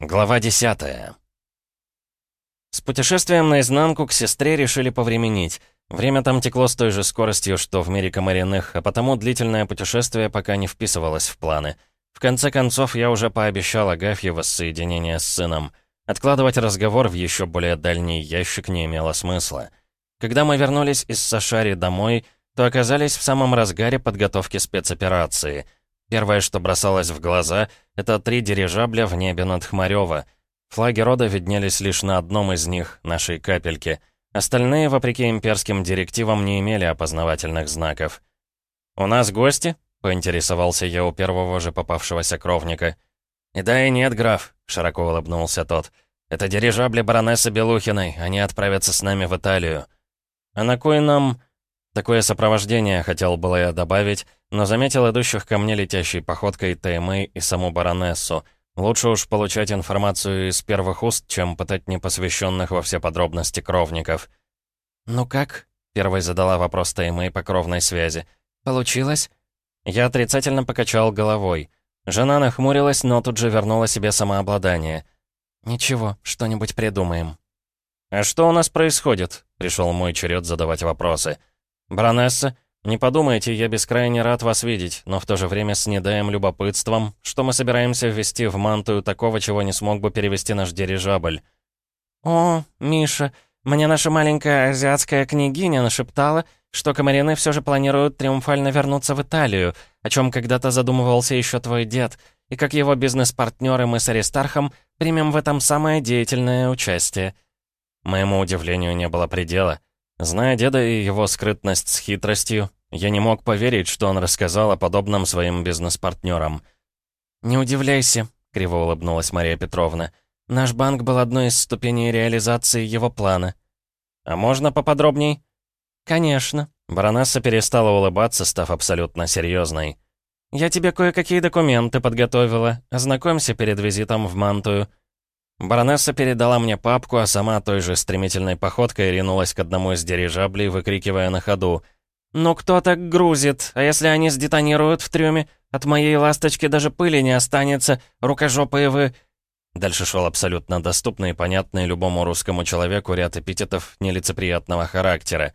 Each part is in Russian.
Глава 10 С путешествием наизнанку к сестре решили повременить. Время там текло с той же скоростью, что в мире комариных, а потому длительное путешествие пока не вписывалось в планы. В конце концов, я уже пообещал Агафье воссоединение с сыном. Откладывать разговор в еще более дальний ящик не имело смысла. Когда мы вернулись из Сашари домой, то оказались в самом разгаре подготовки спецоперации — Первое, что бросалось в глаза, это три дирижабля в небе над Хмарёво. Флаги рода виднелись лишь на одном из них, нашей капельке. Остальные, вопреки имперским директивам, не имели опознавательных знаков. «У нас гости?» — поинтересовался я у первого же попавшегося кровника. «И да, и нет, граф», — широко улыбнулся тот. «Это дирижабли баронессы Белухиной, они отправятся с нами в Италию». «А на кой нам...» Такое сопровождение хотел было я добавить, но заметил идущих ко мне летящей походкой Таймэй и саму баронессу. Лучше уж получать информацию из первых уст, чем пытать непосвященных во все подробности кровников. «Ну как?» — первой задала вопрос Таймэй по кровной связи. «Получилось?» Я отрицательно покачал головой. Жена нахмурилась, но тут же вернула себе самообладание. «Ничего, что-нибудь придумаем». «А что у нас происходит?» — пришел мой черед задавать вопросы. «Баронесса, не подумайте, я бескрайне рад вас видеть, но в то же время с недаем любопытством, что мы собираемся ввести в мантую такого, чего не смог бы перевести наш дирижабль». «О, Миша, мне наша маленькая азиатская княгиня нашептала, что комарины все же планируют триумфально вернуться в Италию, о чем когда-то задумывался еще твой дед, и как его бизнес-партнеры мы с Аристархом примем в этом самое деятельное участие». Моему удивлению не было предела. Зная деда и его скрытность с хитростью, я не мог поверить, что он рассказал о подобном своим бизнес-партнерам. «Не удивляйся», — криво улыбнулась Мария Петровна. «Наш банк был одной из ступеней реализации его плана». «А можно поподробней?» «Конечно». Баронесса перестала улыбаться, став абсолютно серьезной. «Я тебе кое-какие документы подготовила. Ознакомься перед визитом в Мантую». Баронесса передала мне папку, а сама той же стремительной походкой ринулась к одному из дирижаблей, выкрикивая на ходу. «Ну кто так грузит? А если они сдетонируют в трюме? От моей ласточки даже пыли не останется, рукожопые вы...» Дальше шел абсолютно доступный и понятный любому русскому человеку ряд эпитетов нелицеприятного характера.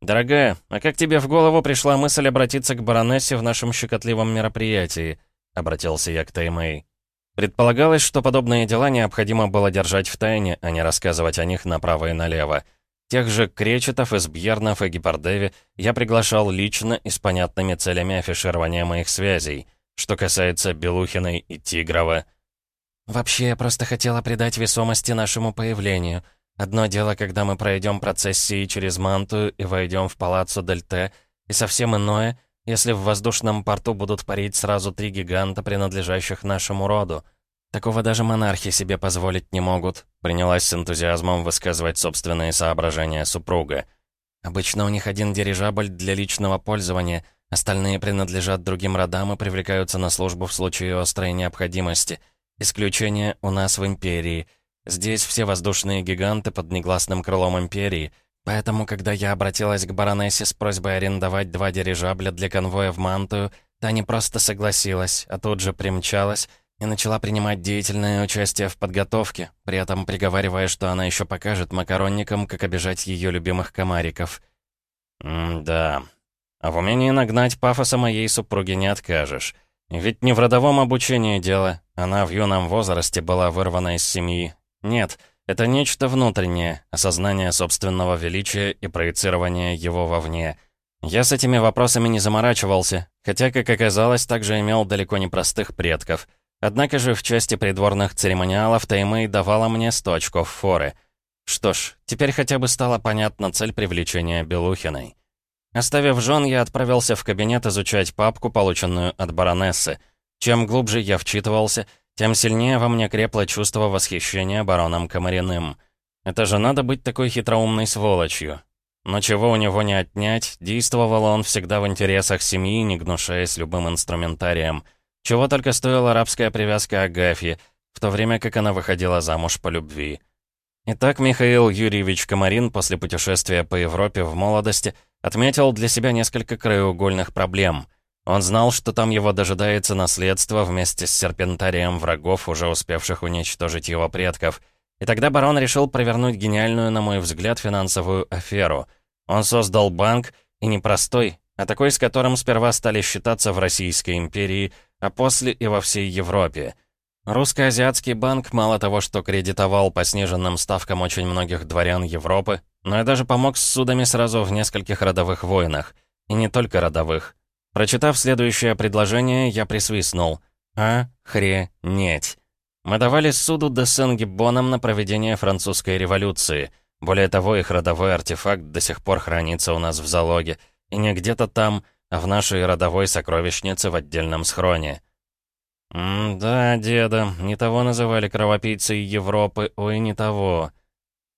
«Дорогая, а как тебе в голову пришла мысль обратиться к баронессе в нашем щекотливом мероприятии?» — обратился я к Таймэй. Предполагалось, что подобные дела необходимо было держать в тайне, а не рассказывать о них направо и налево. Тех же Кречетов, Избьернов и Гипардеви я приглашал лично и с понятными целями афиширования моих связей. Что касается Белухиной и Тигрова... «Вообще, я просто хотела придать весомости нашему появлению. Одно дело, когда мы пройдем процессии через Мантую и войдем в палаццо Дельте, и совсем иное — если в воздушном порту будут парить сразу три гиганта, принадлежащих нашему роду. Такого даже монархи себе позволить не могут», — принялась с энтузиазмом высказывать собственные соображения супруга. «Обычно у них один дирижабль для личного пользования, остальные принадлежат другим родам и привлекаются на службу в случае острой необходимости. Исключение у нас в Империи. Здесь все воздушные гиганты под негласным крылом Империи, Поэтому, когда я обратилась к баронессе с просьбой арендовать два дирижабля для конвоя в Мантую, та не просто согласилась, а тут же примчалась и начала принимать деятельное участие в подготовке, при этом приговаривая, что она еще покажет макаронникам, как обижать ее любимых комариков. «М-да. А в умении нагнать пафоса моей супруги не откажешь. Ведь не в родовом обучении дело. Она в юном возрасте была вырвана из семьи. Нет, — это нечто внутреннее, осознание собственного величия и проецирование его вовне. Я с этими вопросами не заморачивался, хотя, как оказалось, также имел далеко не простых предков. Однако же в части придворных церемониалов Таймэй давала мне 100 очков форы. Что ж, теперь хотя бы стала понятна цель привлечения Белухиной. Оставив жен, я отправился в кабинет изучать папку, полученную от баронессы. Чем глубже я вчитывался — тем сильнее во мне крепло чувство восхищения бароном Комариным. Это же надо быть такой хитроумной сволочью. Но чего у него не отнять, действовал он всегда в интересах семьи, не гнушаясь любым инструментарием. Чего только стоила арабская привязка Агафьи, в то время как она выходила замуж по любви. Итак, Михаил Юрьевич Комарин после путешествия по Европе в молодости отметил для себя несколько краеугольных проблем — Он знал, что там его дожидается наследство вместе с серпентарием врагов, уже успевших уничтожить его предков. И тогда барон решил провернуть гениальную, на мой взгляд, финансовую аферу. Он создал банк, и не простой, а такой, с которым сперва стали считаться в Российской империи, а после и во всей Европе. Русско-азиатский банк мало того, что кредитовал по сниженным ставкам очень многих дворян Европы, но и даже помог с судами сразу в нескольких родовых войнах. И не только родовых. Прочитав следующее предложение, я присвистнул. «Охренеть!» Мы давали суду де Сен-Гиббонам на проведение французской революции. Более того, их родовой артефакт до сих пор хранится у нас в залоге. И не где-то там, а в нашей родовой сокровищнице в отдельном схроне. «М-да, деда, не того называли кровопийцей Европы, ой, не того».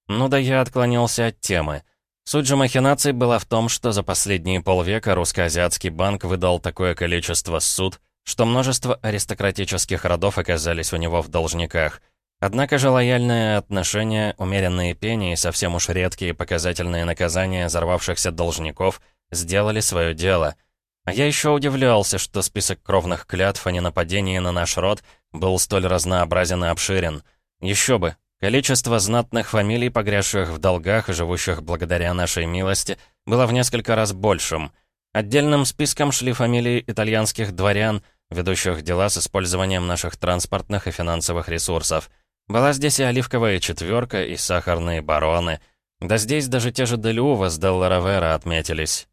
Ну да я отклонился от темы. Суть же махинаций была в том, что за последние полвека русско-азиатский банк выдал такое количество суд, что множество аристократических родов оказались у него в должниках. Однако же лояльное отношение, умеренные пени и совсем уж редкие показательные наказания взорвавшихся должников сделали свое дело. А я еще удивлялся, что список кровных клятв о ненападении на наш род был столь разнообразен и обширен. Еще бы, Количество знатных фамилий, погрязших в долгах и живущих благодаря нашей милости, было в несколько раз большим. Отдельным списком шли фамилии итальянских дворян, ведущих дела с использованием наших транспортных и финансовых ресурсов. Была здесь и оливковая четверка, и сахарные бароны. Да здесь даже те же Делюва с Делла Равера отметились.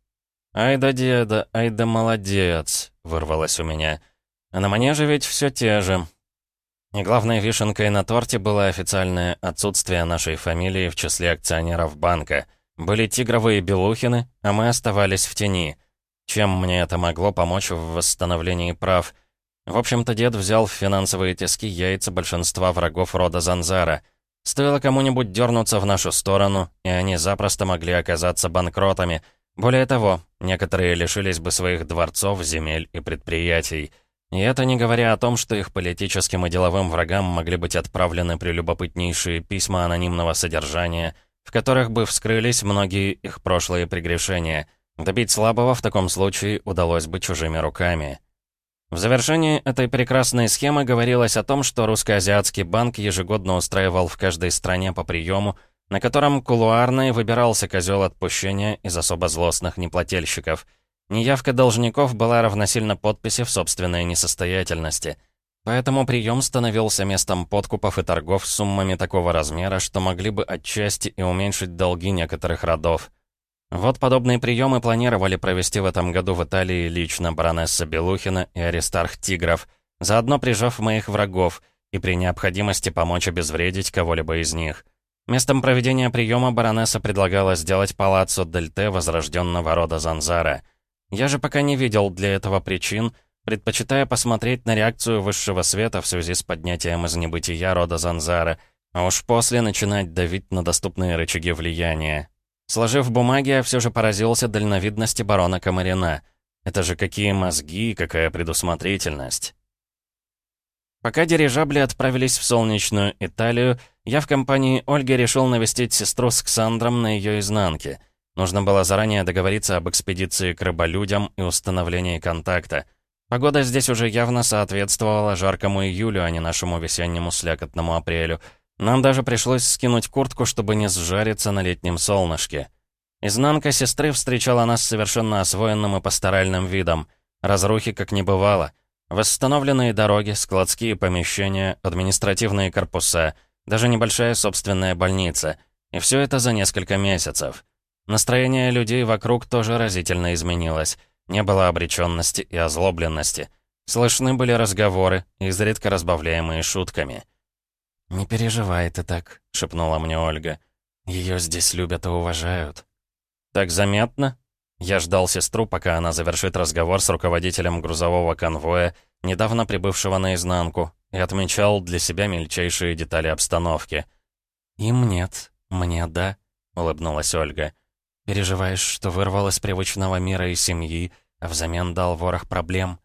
«Ай да деда, ай да молодец», — вырвалось у меня. «А на манеже ведь все те же, и главной вишенкой на торте было официальное отсутствие нашей фамилии в числе акционеров банка. Были тигровые белухины, а мы оставались в тени. Чем мне это могло помочь в восстановлении прав? В общем-то, дед взял в финансовые тиски яйца большинства врагов рода Занзара. Стоило кому-нибудь дернуться в нашу сторону, и они запросто могли оказаться банкротами. Более того, некоторые лишились бы своих дворцов, земель и предприятий. И это не говоря о том, что их политическим и деловым врагам могли быть отправлены прелюбопытнейшие письма анонимного содержания, в которых бы вскрылись многие их прошлые прегрешения. Добить слабого в таком случае удалось бы чужими руками. В завершении этой прекрасной схемы говорилось о том, что Русско-Азиатский банк ежегодно устраивал в каждой стране по приему, на котором кулуарно выбирался козел отпущения из особо злостных неплательщиков — Неявка должников была равносильна подписи в собственной несостоятельности. Поэтому прием становился местом подкупов и торгов с суммами такого размера, что могли бы отчасти и уменьшить долги некоторых родов. Вот подобные приемы планировали провести в этом году в Италии лично баронесса Белухина и Аристарх Тигров, заодно прижав моих врагов и при необходимости помочь обезвредить кого-либо из них. Местом проведения приема баронесса предлагала сделать палаццо Дельте возрожденного рода Занзара — я же пока не видел для этого причин, предпочитая посмотреть на реакцию высшего света в связи с поднятием из небытия рода Занзара, а уж после начинать давить на доступные рычаги влияния. Сложив бумаги, я все же поразился дальновидности барона Комарина. Это же какие мозги, какая предусмотрительность. Пока дирижабли отправились в солнечную Италию, я в компании Ольги решил навестить сестру с Ксандром на ее изнанке — Нужно было заранее договориться об экспедиции к рыболюдям и установлении контакта. Погода здесь уже явно соответствовала жаркому июлю, а не нашему весеннему слякотному апрелю. Нам даже пришлось скинуть куртку, чтобы не сжариться на летнем солнышке. Изнанка сестры встречала нас совершенно освоенным и пасторальным видом. Разрухи как не бывало. Восстановленные дороги, складские помещения, административные корпуса, даже небольшая собственная больница. И все это за несколько месяцев. Настроение людей вокруг тоже разительно изменилось. Не было обреченности и озлобленности. Слышны были разговоры, изредка разбавляемые шутками. «Не переживай ты так», — шепнула мне Ольга. «Ее здесь любят и уважают». «Так заметно?» Я ждал сестру, пока она завершит разговор с руководителем грузового конвоя, недавно прибывшего наизнанку, и отмечал для себя мельчайшие детали обстановки. «Им нет, мне да», — улыбнулась Ольга. Переживаешь, что вырвал из привычного мира и семьи, а взамен дал ворох проблем?»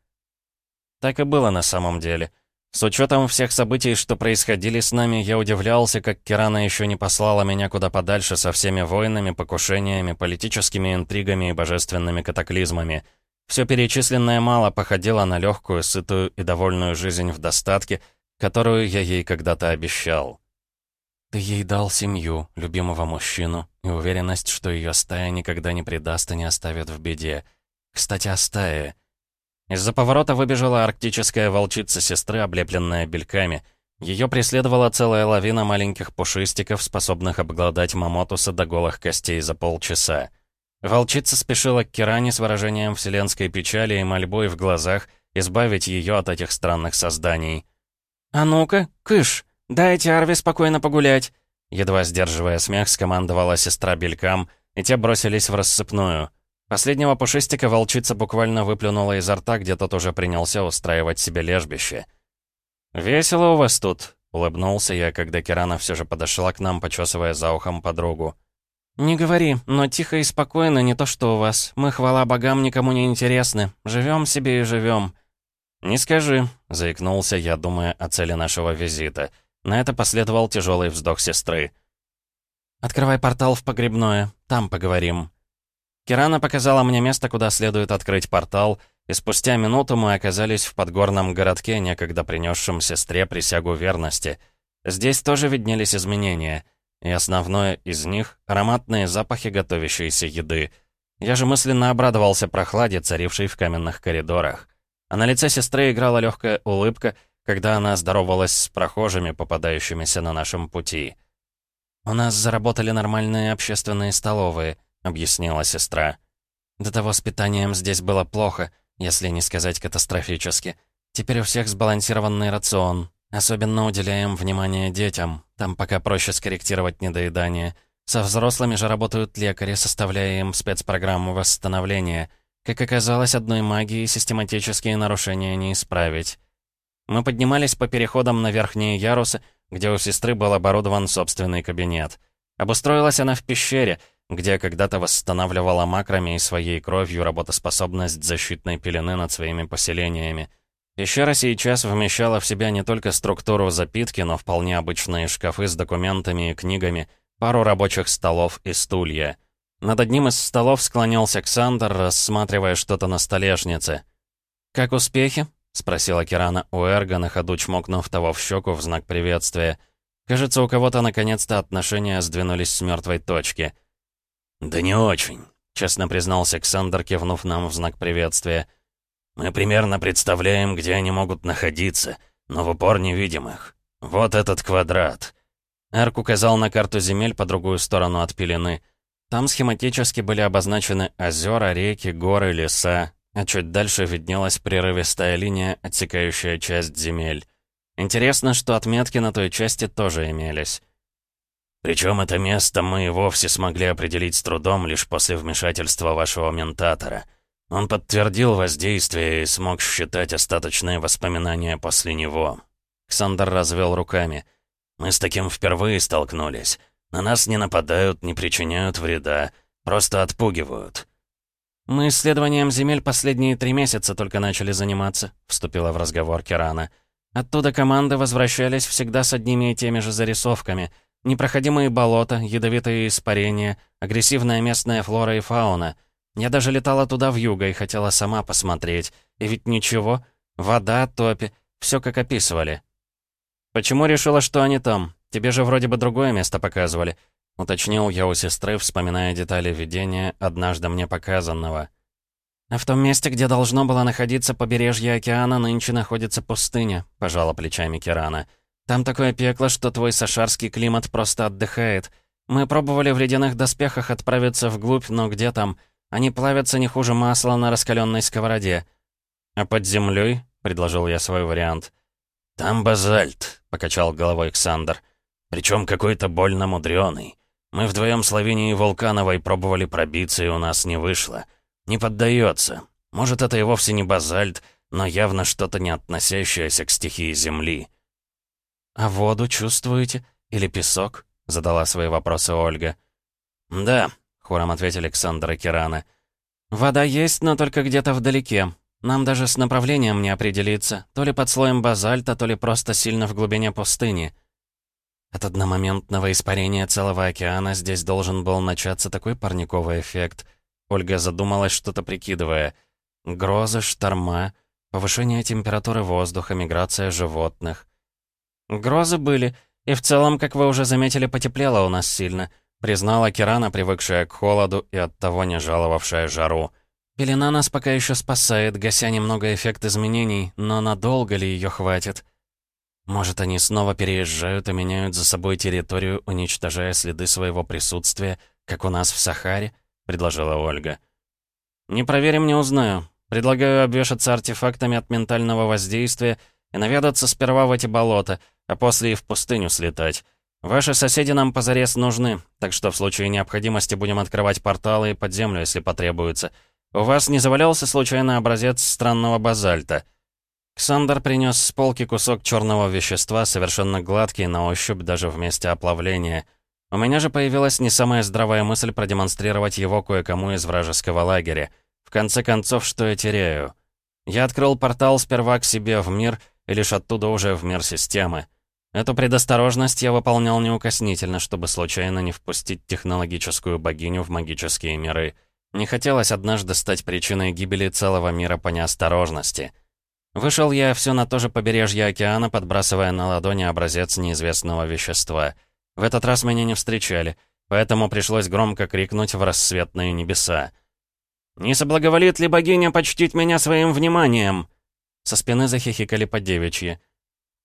Так и было на самом деле. С учетом всех событий, что происходили с нами, я удивлялся, как Кирана еще не послала меня куда подальше со всеми войнами, покушениями, политическими интригами и божественными катаклизмами. Все перечисленное мало походило на легкую, сытую и довольную жизнь в достатке, которую я ей когда-то обещал. Ты ей дал семью, любимого мужчину и уверенность, что ее стая никогда не предаст и не оставит в беде. Кстати, о стае. Из-за поворота выбежала арктическая волчица сестры, облепленная бельками. Ее преследовала целая лавина маленьких пушистиков, способных обглодать Мамотуса до голых костей за полчаса. Волчица спешила к Киране с выражением вселенской печали и мольбой в глазах избавить ее от этих странных созданий. «А ну-ка, кыш, дайте Арве спокойно погулять!» Едва сдерживая смех, скомандовала сестра белькам, и те бросились в рассыпную. Последнего пушистика волчица буквально выплюнула изо рта, где тот уже принялся устраивать себе лежбище. «Весело у вас тут», — улыбнулся я, когда Кирана все же подошла к нам, почесывая за ухом подругу. «Не говори, но тихо и спокойно, не то что у вас. Мы, хвала богам, никому не интересны. Живем себе и живем». «Не скажи», — заикнулся я, думая о цели нашего визита. На это последовал тяжелый вздох сестры. «Открывай портал в погребное, там поговорим». Кирана показала мне место, куда следует открыть портал, и спустя минуту мы оказались в подгорном городке, некогда принесшем сестре присягу верности. Здесь тоже виднелись изменения — и основное из них — ароматные запахи готовящейся еды. Я же мысленно обрадовался прохладе, царившей в каменных коридорах. А на лице сестры играла легкая улыбка, когда она здоровалась с прохожими, попадающимися на нашем пути. «У нас заработали нормальные общественные столовые», — объяснила сестра. «До того с питанием здесь было плохо, если не сказать катастрофически. Теперь у всех сбалансированный рацион, Особенно уделяем внимание детям. Там пока проще скорректировать недоедание. Со взрослыми же работают лекари, составляя им спецпрограмму восстановления. Как оказалось, одной магией систематические нарушения не исправить. Мы поднимались по переходам на верхние ярусы, где у сестры был оборудован собственный кабинет. Обустроилась она в пещере, где когда-то восстанавливала макрами и своей кровью работоспособность защитной пелены над своими поселениями — Пещера сейчас вмещала в себя не только структуру запитки, но вполне обычные шкафы с документами и книгами, пару рабочих столов и стулья. Над одним из столов склонился Ксандр, рассматривая что-то на столешнице. «Как успехи?» — спросила Кирана у Эрга, на ходу чмокнув того в щеку в знак приветствия. Кажется, у кого-то наконец-то отношения сдвинулись с мертвой точки. «Да не очень», — честно признался Ксандр, кивнув нам в знак приветствия. Мы примерно представляем, где они могут находиться, но в упор не видим их. Вот этот квадрат». Эрк указал на карту земель по другую сторону от пелены. Там схематически были обозначены озера, реки, горы, леса, а чуть дальше виднелась прерывистая линия, отсекающая часть земель. Интересно, что отметки на той части тоже имелись. Причем это место мы и вовсе смогли определить с трудом лишь после вмешательства вашего ментатора — он подтвердил воздействие и смог считать остаточные воспоминания после него. Ксандр развел руками. «Мы с таким впервые столкнулись. На нас не нападают, не причиняют вреда, просто отпугивают». «Мы исследованием земель последние три месяца только начали заниматься», — вступила в разговор Кирана. «Оттуда команды возвращались всегда с одними и теми же зарисовками. Непроходимые болота, ядовитые испарения, агрессивная местная флора и фауна — я даже летала туда в юго и хотела сама посмотреть. И ведь ничего. Вода, топи. Все как описывали. Почему решила, что они там? Тебе же вроде бы другое место показывали. Уточнил я у сестры, вспоминая детали видения, однажды мне показанного. «А в том месте, где должно было находиться побережье океана, нынче находится пустыня», — пожала плечами Кирана. «Там такое пекло, что твой сашарский климат просто отдыхает. Мы пробовали в ледяных доспехах отправиться вглубь, но где там? Они плавятся не хуже масла на раскаленной сковороде. А под землей, предложил я свой вариант. Там базальт, покачал головой Александр. Причем какой-то больно мудреный. Мы вдвоем с Лавинией Вулкановой пробовали пробиться, и у нас не вышло. Не поддается. Может, это и вовсе не базальт, но явно что-то не относящееся к стихии Земли. «А воду чувствуете? Или песок?» — задала свои вопросы Ольга. «Да, хором ответили Александр и Кирана. «Вода есть, но только где-то вдалеке. Нам даже с направлением не определиться, то ли под слоем базальта, то ли просто сильно в глубине пустыни». От одномоментного испарения целого океана здесь должен был начаться такой парниковый эффект. Ольга задумалась, что-то прикидывая. Грозы, шторма, повышение температуры воздуха, миграция животных. Грозы были, и в целом, как вы уже заметили, потеплело у нас сильно, признала Кирана, привыкшая к холоду и оттого не жаловавшая жару. Пелена нас пока еще спасает, гася немного эффект изменений, но надолго ли ее хватит? Может, они снова переезжают и меняют за собой территорию, уничтожая следы своего присутствия, как у нас в Сахаре?» — предложила Ольга. «Не проверим, не узнаю. Предлагаю обвешаться артефактами от ментального воздействия и наведаться сперва в эти болота, а после и в пустыню слетать. Ваши соседи нам позарез нужны, так что в случае необходимости будем открывать порталы и под землю, если потребуется. У вас не завалялся случайно образец странного базальта?» Ксандр принес с полки кусок черного вещества, совершенно гладкий на ощупь даже вместе оплавления. У меня же появилась не самая здравая мысль продемонстрировать его кое-кому из вражеского лагеря. В конце концов, что я теряю? Я открыл портал сперва к себе в мир, и лишь оттуда уже в мир системы. Эту предосторожность я выполнял неукоснительно, чтобы случайно не впустить технологическую богиню в магические миры. Не хотелось однажды стать причиной гибели целого мира по неосторожности — Вышел я все на то же побережье океана, подбрасывая на ладони образец неизвестного вещества. В этот раз меня не встречали, поэтому пришлось громко крикнуть в рассветные небеса. «Не соблаговолит ли богиня почтить меня своим вниманием?» Со спины захихикали по девичьи.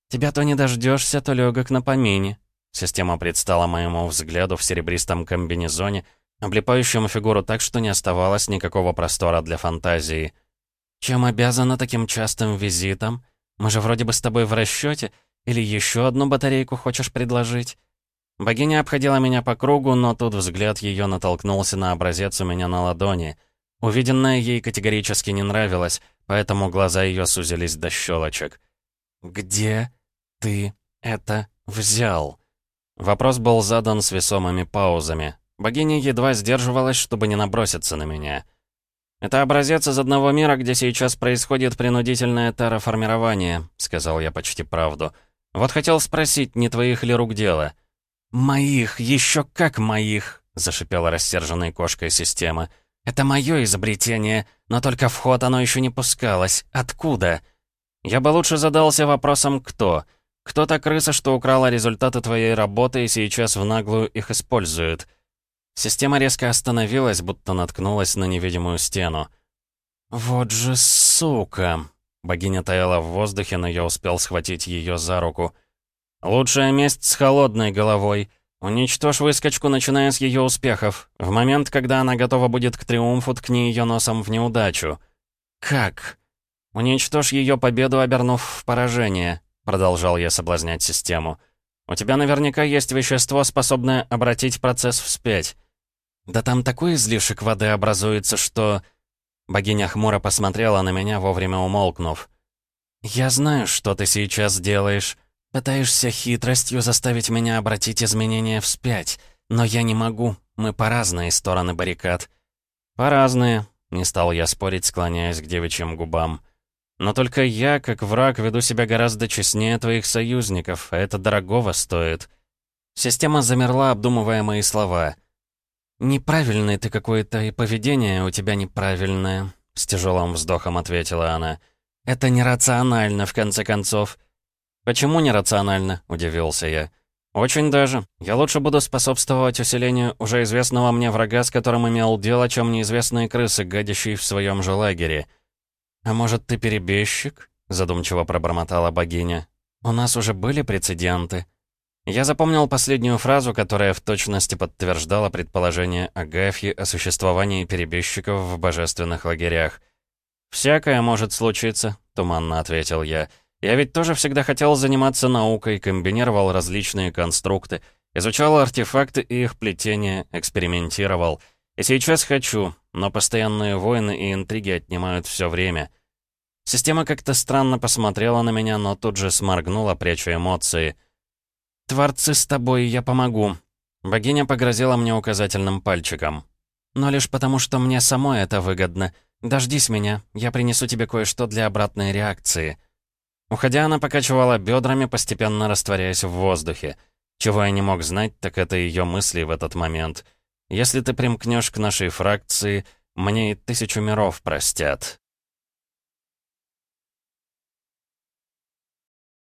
«Тебя то не дождешься, то легок на помине». Система предстала моему взгляду в серебристом комбинезоне, облепающем фигуру так, что не оставалось никакого простора для фантазии. «Чем обязана таким частым визитом? Мы же вроде бы с тобой в расчете. Или еще одну батарейку хочешь предложить?» Богиня обходила меня по кругу, но тут взгляд ее натолкнулся на образец у меня на ладони. Увиденное ей категорически не нравилось, поэтому глаза ее сузились до щелочек. «Где ты это взял?» Вопрос был задан с весомыми паузами. Богиня едва сдерживалась, чтобы не наброситься на меня. «Это образец из одного мира, где сейчас происходит принудительное терраформирование», — сказал я почти правду. «Вот хотел спросить, не твоих ли рук дело?» «Моих, еще как моих!» — зашипела рассерженной кошкой система. «Это мое изобретение, но только в ход оно еще не пускалось. Откуда?» «Я бы лучше задался вопросом «кто?». Кто та крыса, что украла результаты твоей работы и сейчас в наглую их использует?» Система резко остановилась, будто наткнулась на невидимую стену. «Вот же сука!» Богиня таяла в воздухе, но я успел схватить ее за руку. «Лучшая месть с холодной головой. Уничтожь выскочку, начиная с ее успехов. В момент, когда она готова будет к триумфу, ткни ее носом в неудачу». «Как?» «Уничтожь ее победу, обернув в поражение», — продолжал я соблазнять систему. «У тебя наверняка есть вещество, способное обратить процесс вспять. «Да там такой излишек воды образуется, что...» Богиня хмуро посмотрела на меня, вовремя умолкнув. «Я знаю, что ты сейчас делаешь. Пытаешься хитростью заставить меня обратить изменения вспять. Но я не могу. Мы по разные стороны баррикад». «По разные», — не стал я спорить, склоняясь к девичьим губам. «Но только я, как враг, веду себя гораздо честнее твоих союзников, а это дорогого стоит». Система замерла, обдумывая мои слова. «Неправильный ты какой-то, и поведение у тебя неправильное», — с тяжелым вздохом ответила она. «Это нерационально, в конце концов». «Почему нерационально?» — удивился я. «Очень даже. Я лучше буду способствовать усилению уже известного мне врага, с которым имел дело, чем неизвестные крысы, гадящие в своем же лагере». «А может, ты перебежчик?» — задумчиво пробормотала богиня. «У нас уже были прецеденты». Я запомнил последнюю фразу, которая в точности подтверждала предположение Агафьи о существовании перебежчиков в божественных лагерях. «Всякое может случиться», — туманно ответил я. «Я ведь тоже всегда хотел заниматься наукой, комбинировал различные конструкты, изучал артефакты и их плетение, экспериментировал. И сейчас хочу, но постоянные войны и интриги отнимают все время». Система как-то странно посмотрела на меня, но тут же сморгнула, пряча эмоции — «Творцы с тобой, я помогу». Богиня погрозила мне указательным пальчиком. «Но лишь потому, что мне самой это выгодно. Дождись меня, я принесу тебе кое-что для обратной реакции». Уходя, она покачивала бедрами, постепенно растворяясь в воздухе. Чего я не мог знать, так это ее мысли в этот момент. «Если ты примкнешь к нашей фракции, мне и тысячу миров простят».